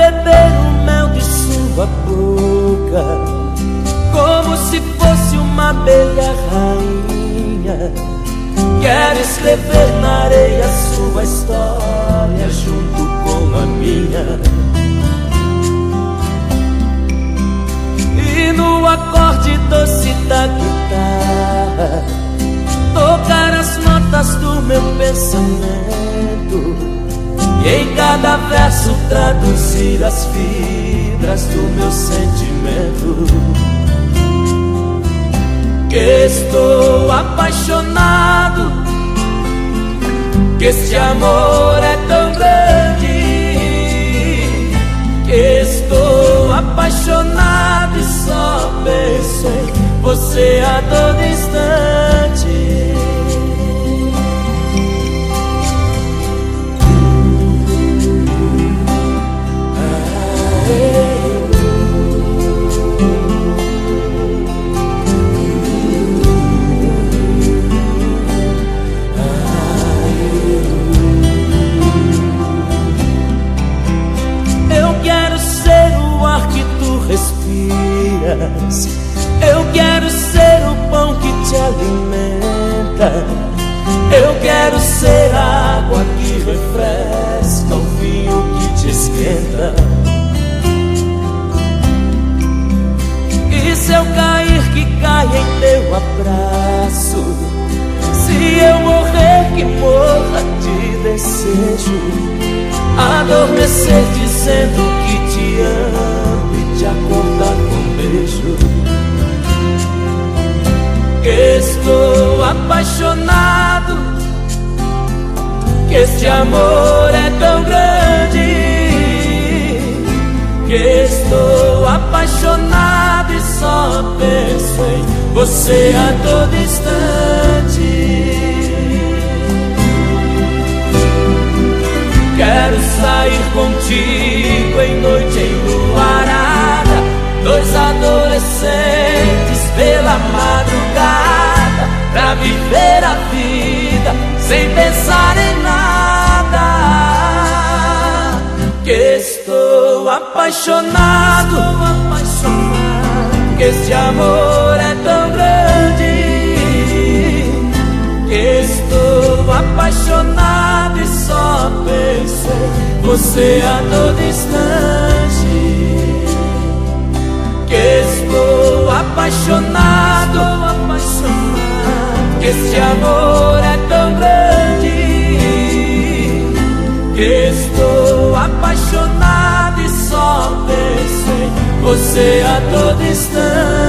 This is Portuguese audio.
beber o mel de sua boca, como se fosse uma abelha rainha. Quero escrever na areia sua história junto com a minha. E no acorde doce da guitarra, tocar as notas do meu pensamento e em cada verso traduzir as fibras do meu sentimento que estou apaixonado, que este amor é tão grande, que estou apaixonado e só penso em você a todo instante. Eu quero ser o pão que te alimenta. Eu quero ser a água que refresca, o vinho que te esquenta. E se eu cair, que caia em teu abraço. Se eu morrer, que morra de desejo. Adormecer dizendo que te amo e te acordar com beijo. Estou apaixonado, que este amor é tão grande. Que estou apaixonado e só penso em você a todo instante. Estou apaixonado, que este amor é tão grande. Que estou apaixonado e só penso você a todo instante. Que estou apaixonado, apaixonado. Que este amor você a todo instante.